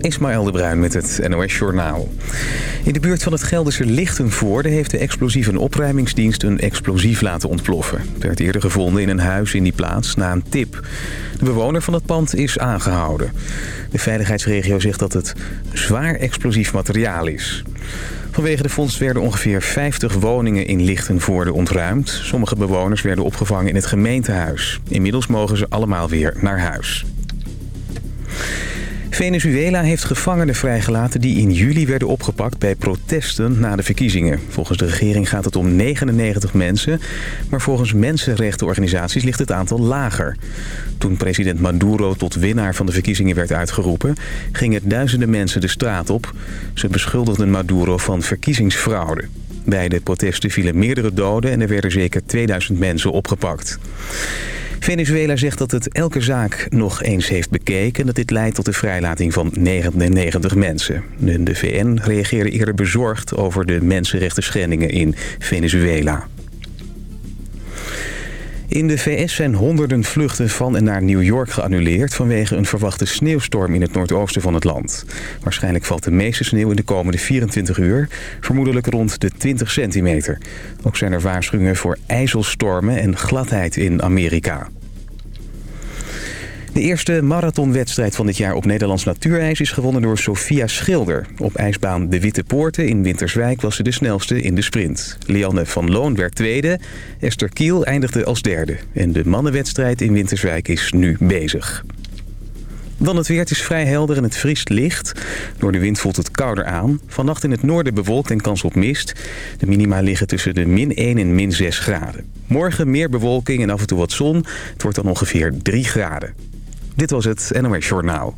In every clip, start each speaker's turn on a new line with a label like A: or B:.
A: Ismaël de Bruin met het NOS Journaal. In de buurt van het Gelderse Lichtenvoorde heeft de explosieve opruimingsdienst een explosief laten ontploffen. Het werd eerder gevonden in een huis in die plaats na een tip. De bewoner van het pand is aangehouden. De veiligheidsregio zegt dat het zwaar explosief materiaal is. Vanwege de fonds werden ongeveer 50 woningen in Lichtenvoorde ontruimd. Sommige bewoners werden opgevangen in het gemeentehuis. Inmiddels mogen ze allemaal weer naar huis. Venezuela heeft gevangenen vrijgelaten die in juli werden opgepakt bij protesten na de verkiezingen. Volgens de regering gaat het om 99 mensen, maar volgens mensenrechtenorganisaties ligt het aantal lager. Toen president Maduro tot winnaar van de verkiezingen werd uitgeroepen, gingen duizenden mensen de straat op. Ze beschuldigden Maduro van verkiezingsfraude. Bij de protesten vielen meerdere doden en er werden zeker 2000 mensen opgepakt. Venezuela zegt dat het elke zaak nog eens heeft bekeken... en dat dit leidt tot de vrijlating van 99 mensen. De VN reageerde eerder bezorgd over de mensenrechten schendingen in Venezuela. In de VS zijn honderden vluchten van en naar New York geannuleerd... vanwege een verwachte sneeuwstorm in het noordoosten van het land. Waarschijnlijk valt de meeste sneeuw in de komende 24 uur... vermoedelijk rond de 20 centimeter. Ook zijn er waarschuwingen voor ijzelstormen en gladheid in Amerika. De eerste marathonwedstrijd van dit jaar op Nederlands natuurijs is gewonnen door Sofia Schilder. Op ijsbaan De Witte Poorten in Winterswijk was ze de snelste in de sprint. Lianne van Loon werd tweede, Esther Kiel eindigde als derde. En de mannenwedstrijd in Winterswijk is nu bezig. Dan het weer. Het is vrij helder en het vriest licht. Door de wind voelt het kouder aan. Vannacht in het noorden bewolkt en kans op mist. De minima liggen tussen de min 1 en min 6 graden. Morgen meer bewolking en af en toe wat zon. Het wordt dan ongeveer 3 graden. Dit was het NOS Journaal.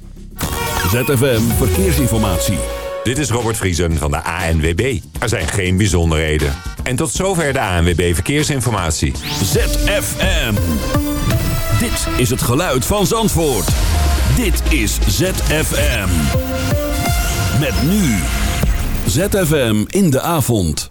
B: ZFM Verkeersinformatie.
C: Dit is Robert Vriesen van de ANWB. Er zijn geen bijzonderheden. En tot zover de ANWB Verkeersinformatie.
B: ZFM. Dit is het geluid van Zandvoort. Dit is ZFM. Met nu. ZFM in de avond.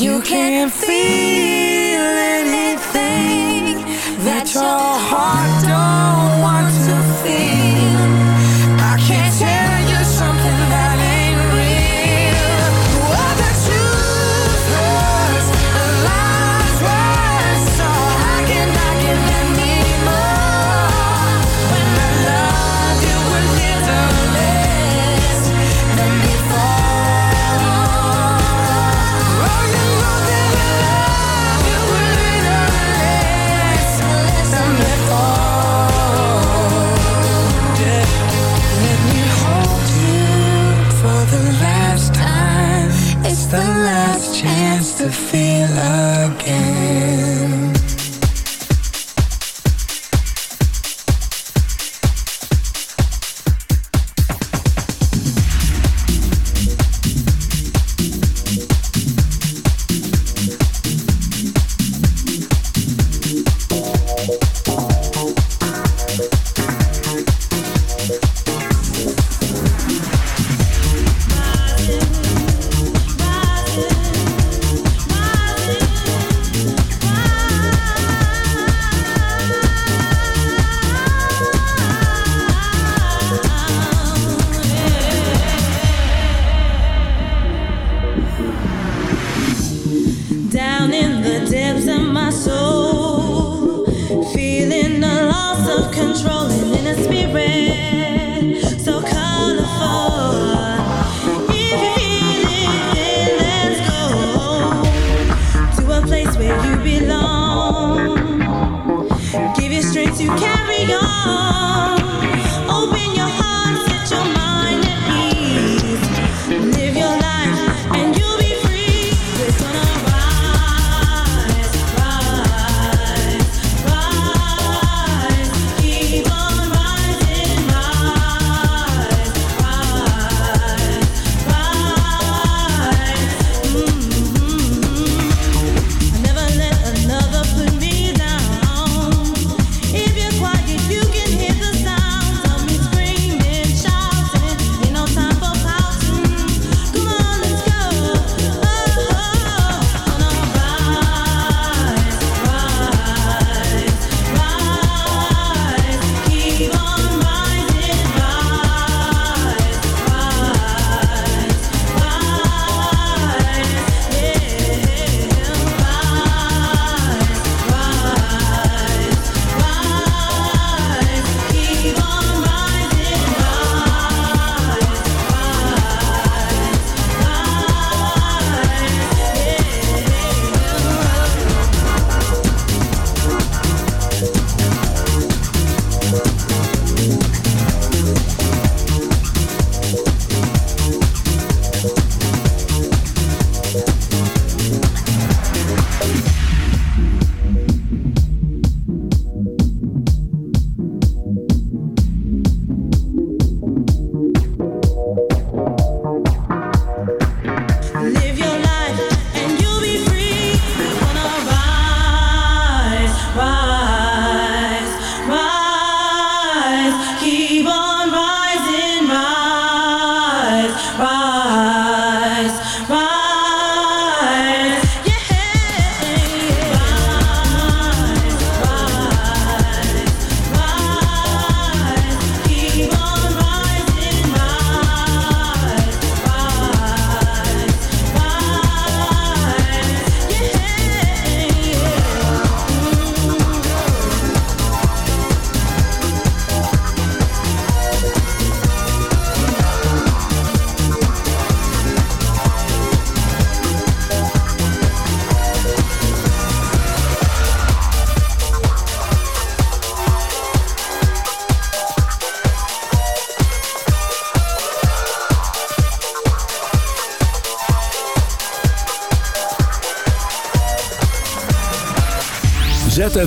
D: You can't feel anything that your heart don't want to feel. to feel again.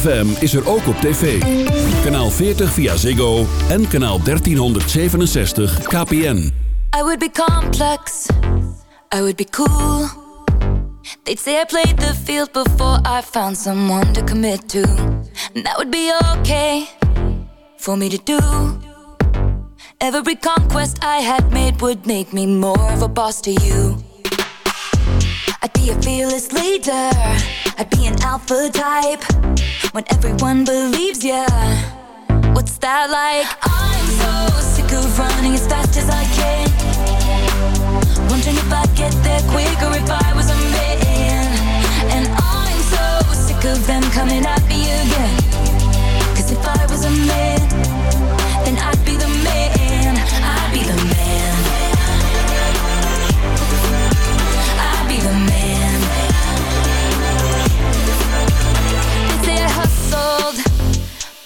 E: ZFM is er ook op tv. Kanaal 40 via Ziggo en kanaal 1367 KPN.
F: I would be complex. I would be cool. They'd say I played the field before I found someone to commit to. And that would be okay for me to do. Every conquest I had made would make me more of a boss to you. I'd be a fearless leader. I'd be an alpha type. When everyone believes ya. What's that like? I'm so sick of running as fast as I can. Wondering if I'd get there quicker if I was a man. And I'm so sick of them coming at me again. Cause if I was a man, then I'd be the man. I'd be the man.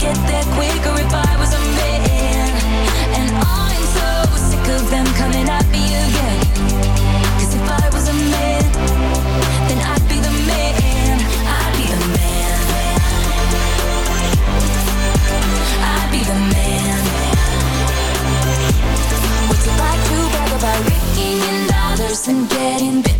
F: Get there quicker if I was a man. And I'm so sick of them coming at me again. Cause if I was a man, then I'd be the man. I'd be the man. I'd be the man. Like to brag about dollars and getting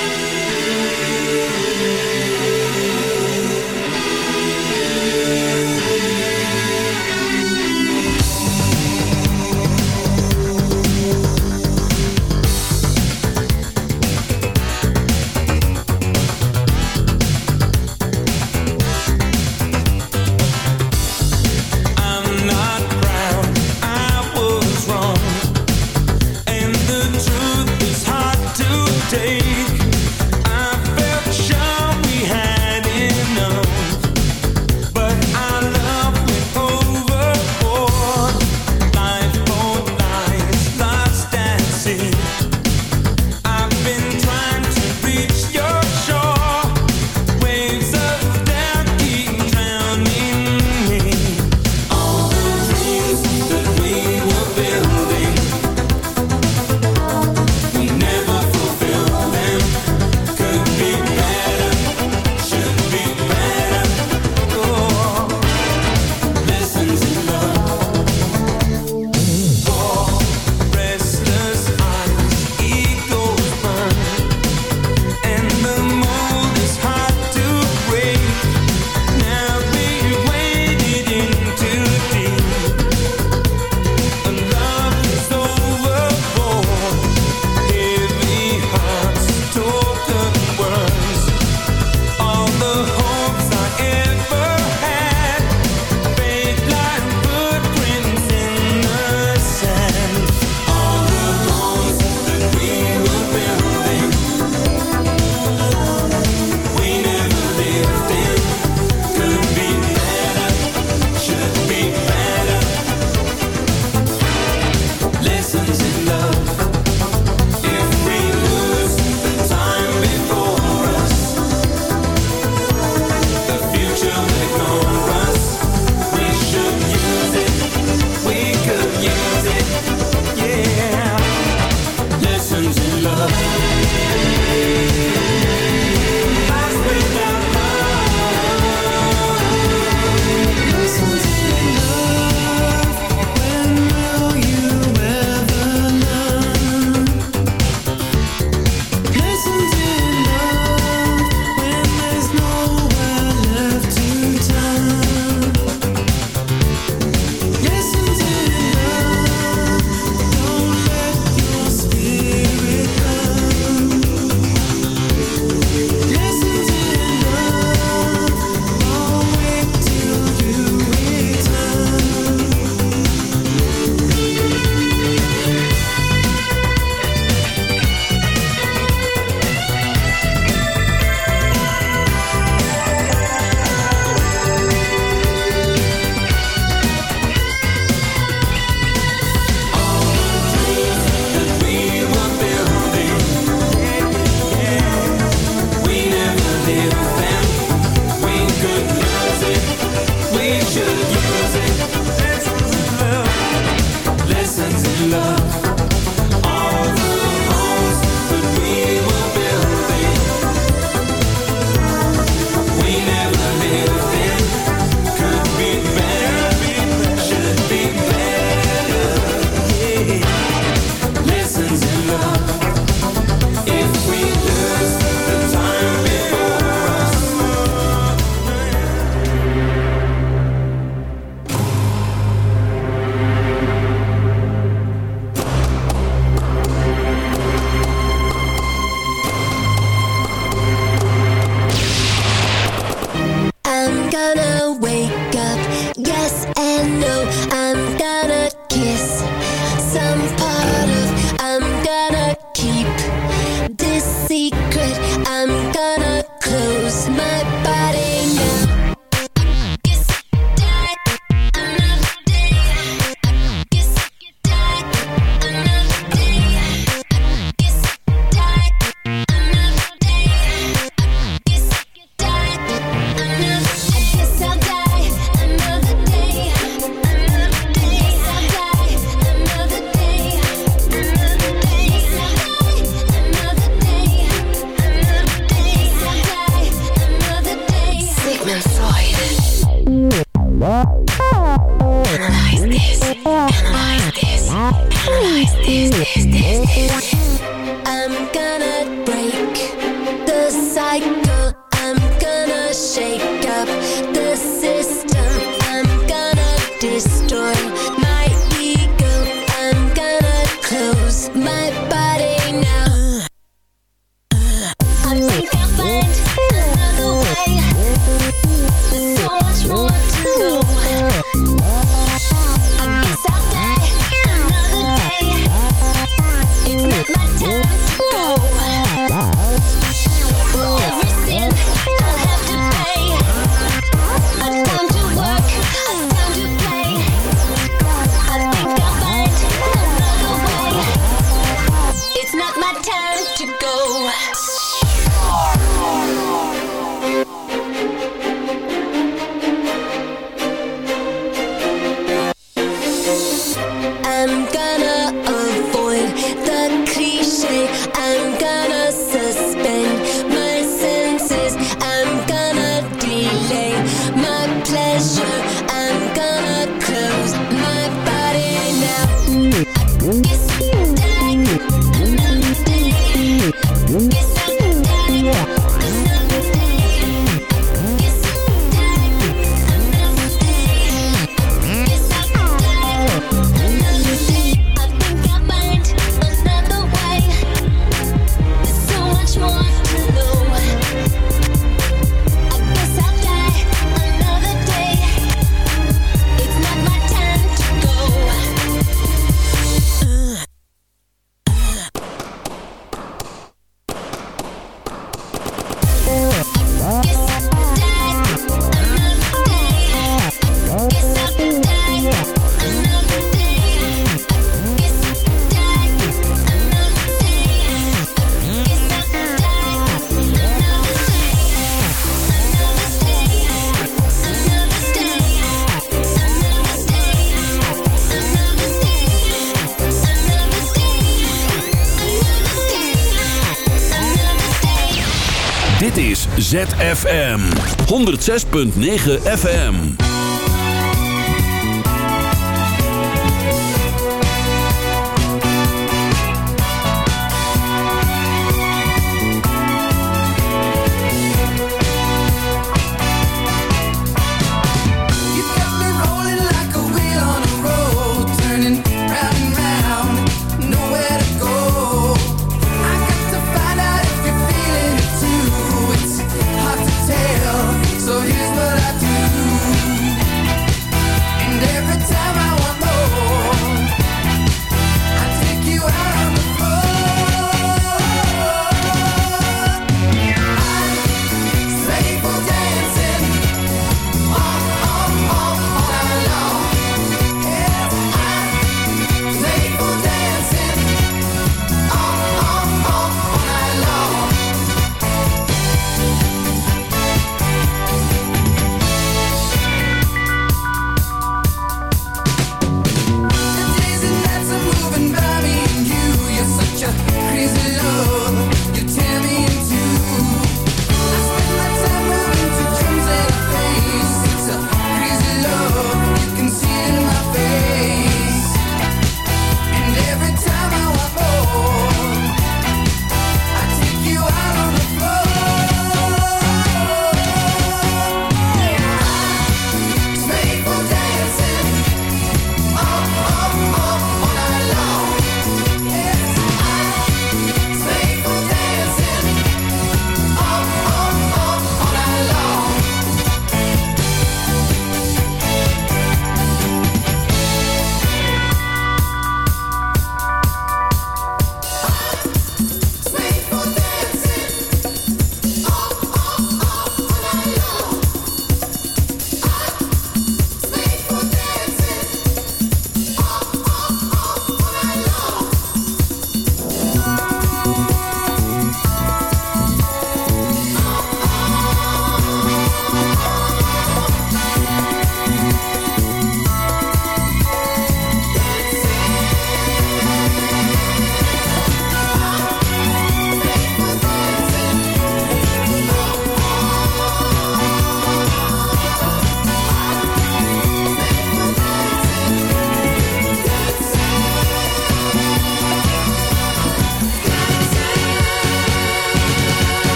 G: ZFM 106.9 FM.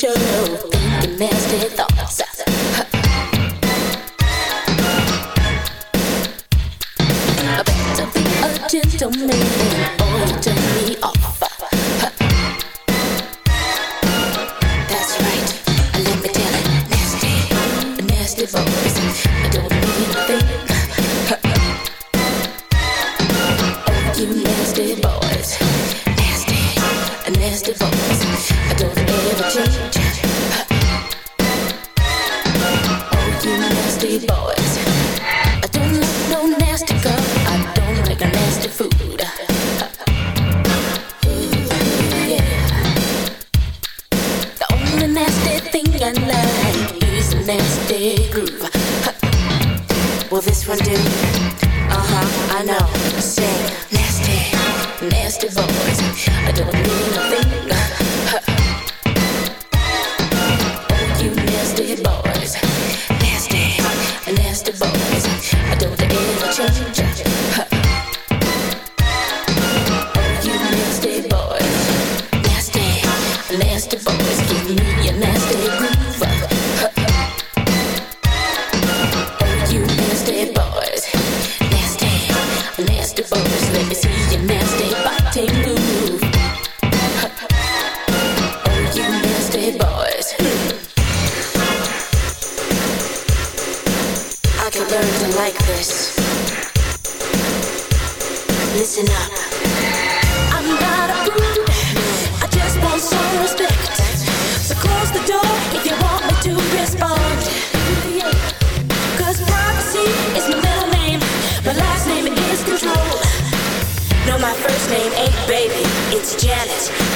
H: show.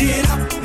B: Get up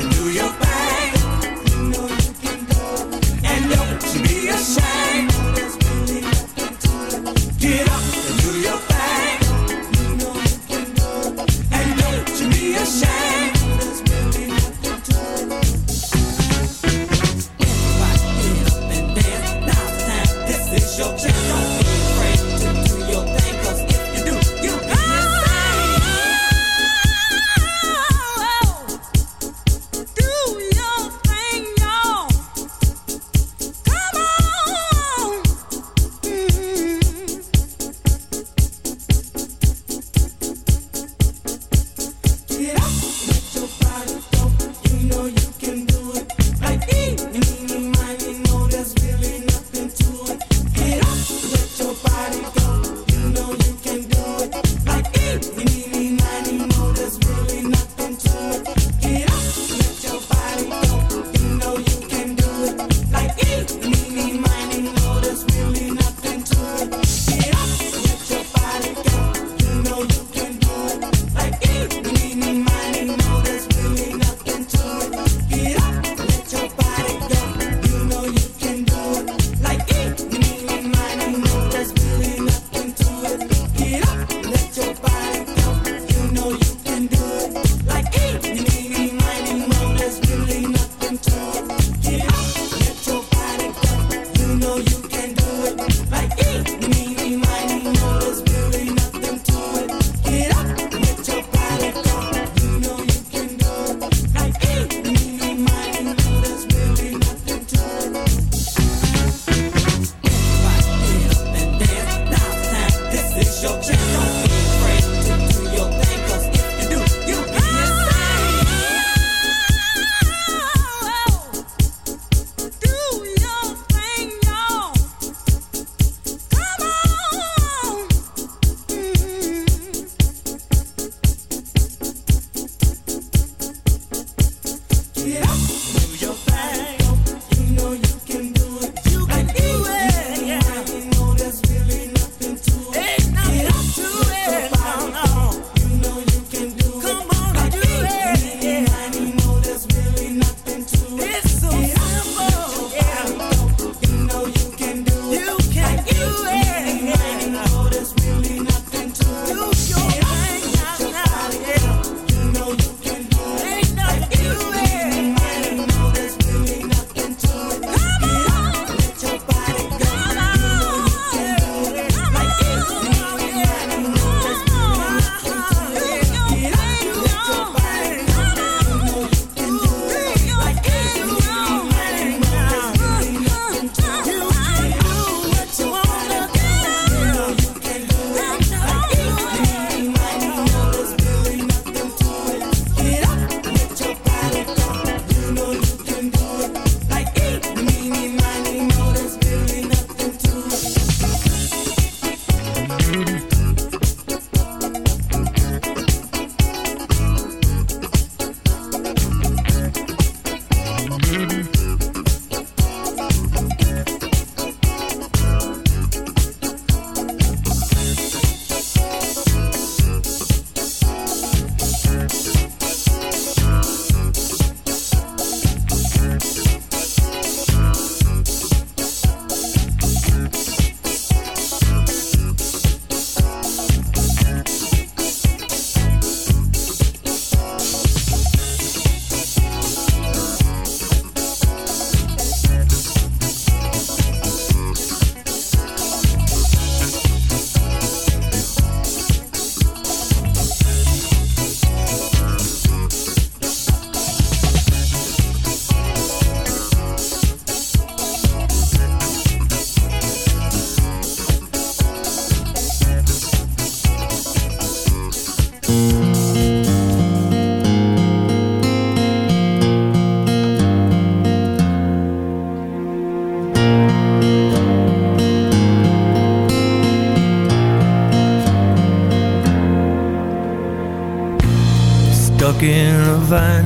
D: van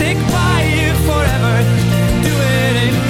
D: stick by you forever, do it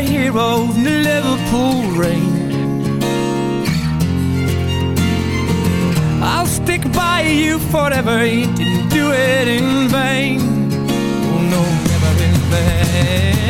D: Look hero in the Liverpool rain. I'll stick by you forever. He didn't do it in vain. Oh no, never in vain.